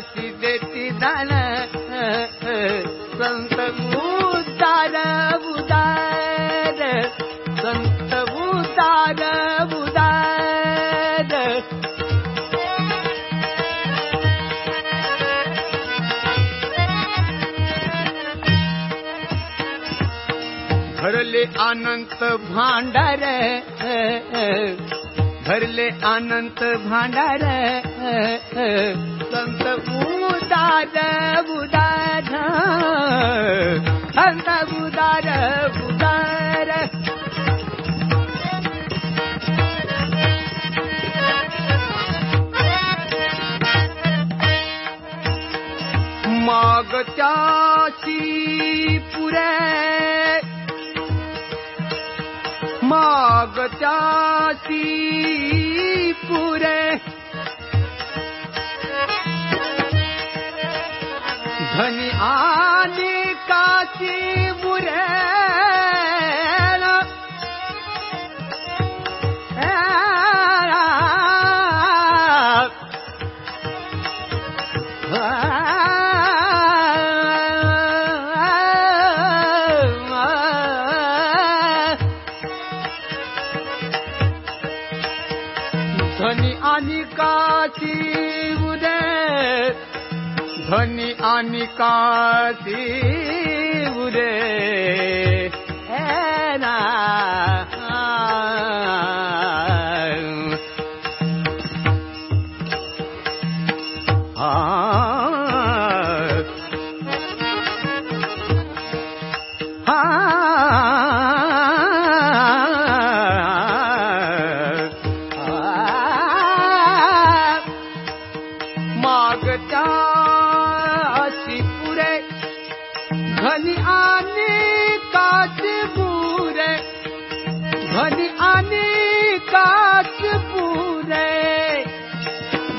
आदियाची देती दान संत उदार उदार, संत उदार उदार। भरले अनंत भांडार भरले अनंत भांडार अङ्ग उदार उदार मागत्याशी पुरे। मागत्याशी पुरे। धनि आनी धनी आणि काची उदे धनी आणि काची ಊರೇ ಏನಾ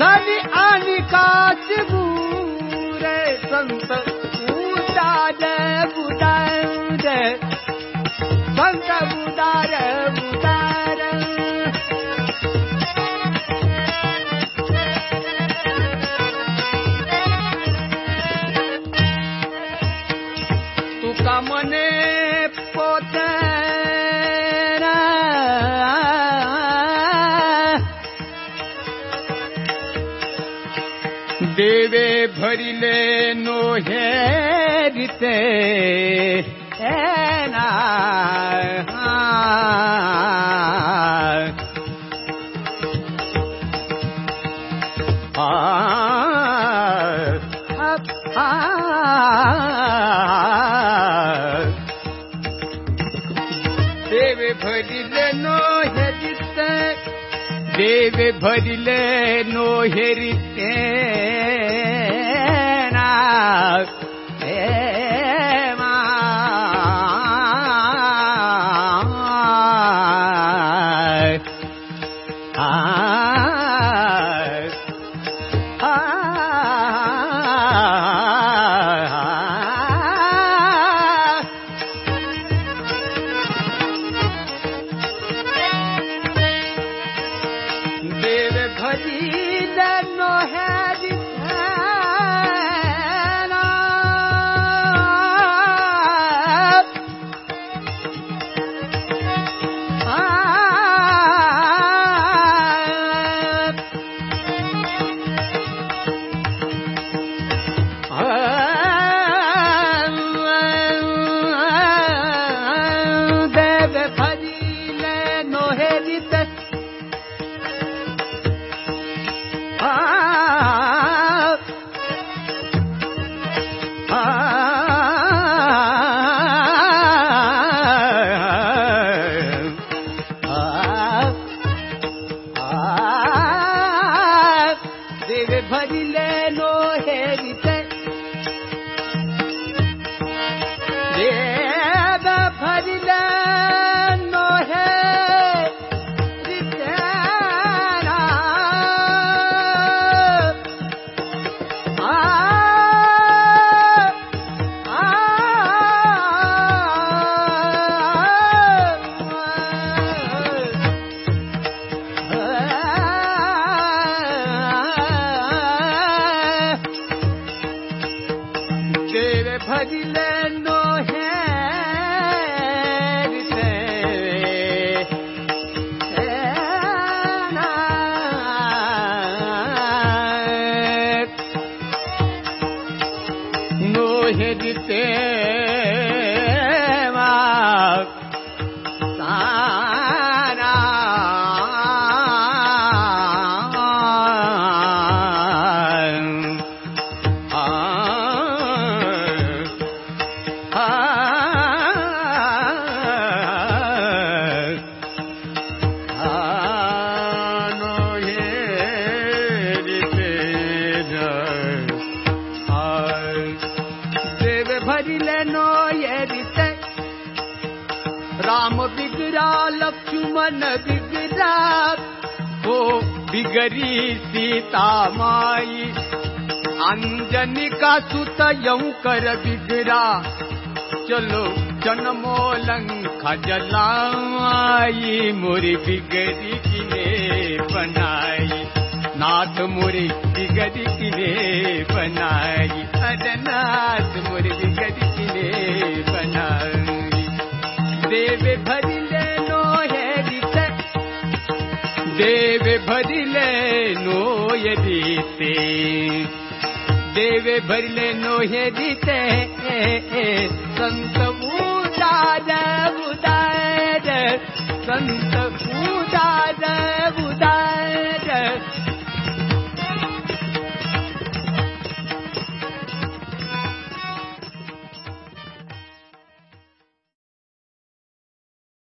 घनी आणि काच संत उदार बुदार संत बुदार देवे भरिले नो हेरिते ना देव देव भरिले नो हेरिते ना I he that. Brasileiro. तेरे लक्ष्मण बिगड़ा वो बिगरी सीता माई। अंजनी का सुत यऊ कर बिगड़ा चलो जन्मो लंका जलाई मोरी बिगड़ी किने बनाई, नाथ मोरी बिगड़ी किने बनाई। अरे नाथ मोरी बिगड़ी किने बनाई। देव भरी भरिले नो दीते। देवे भरिले नो दीते। संत उदार उदार। संत उदार